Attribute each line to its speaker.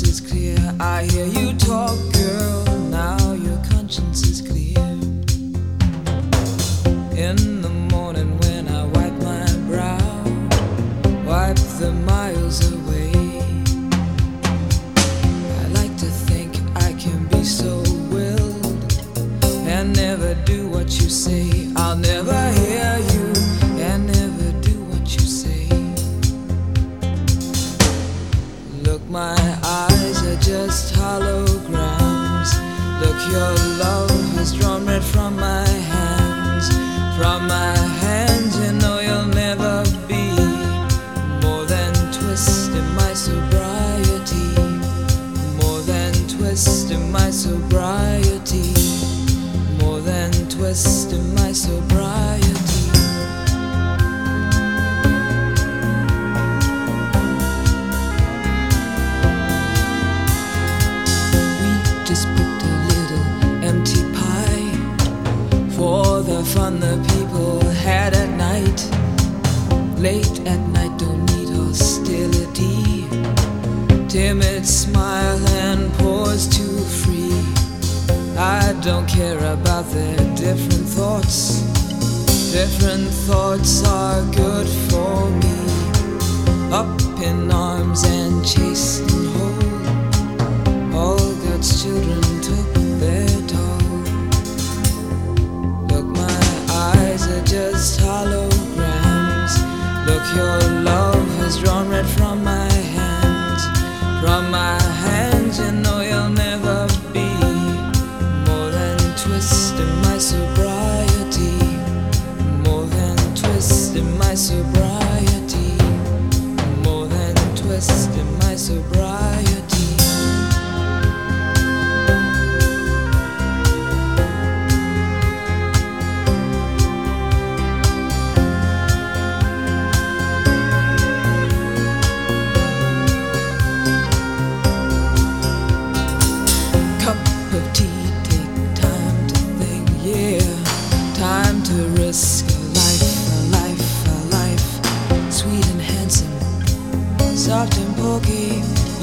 Speaker 1: conscience is clear. I hear you talk, girl. Now your conscience is clear. Look, your love has drawn red from my hands. From my hands, you know you'll never be more than twist in my sobriety. More than twist in my sobriety. More than twist in my sobriety. Just fun the people had at night. Late at night, don't need hostility. Timid smile and pause too free. I don't care about their different thoughts. Different thoughts are good for me. Up in arms and chased sobriety. More than twist in my sobriety.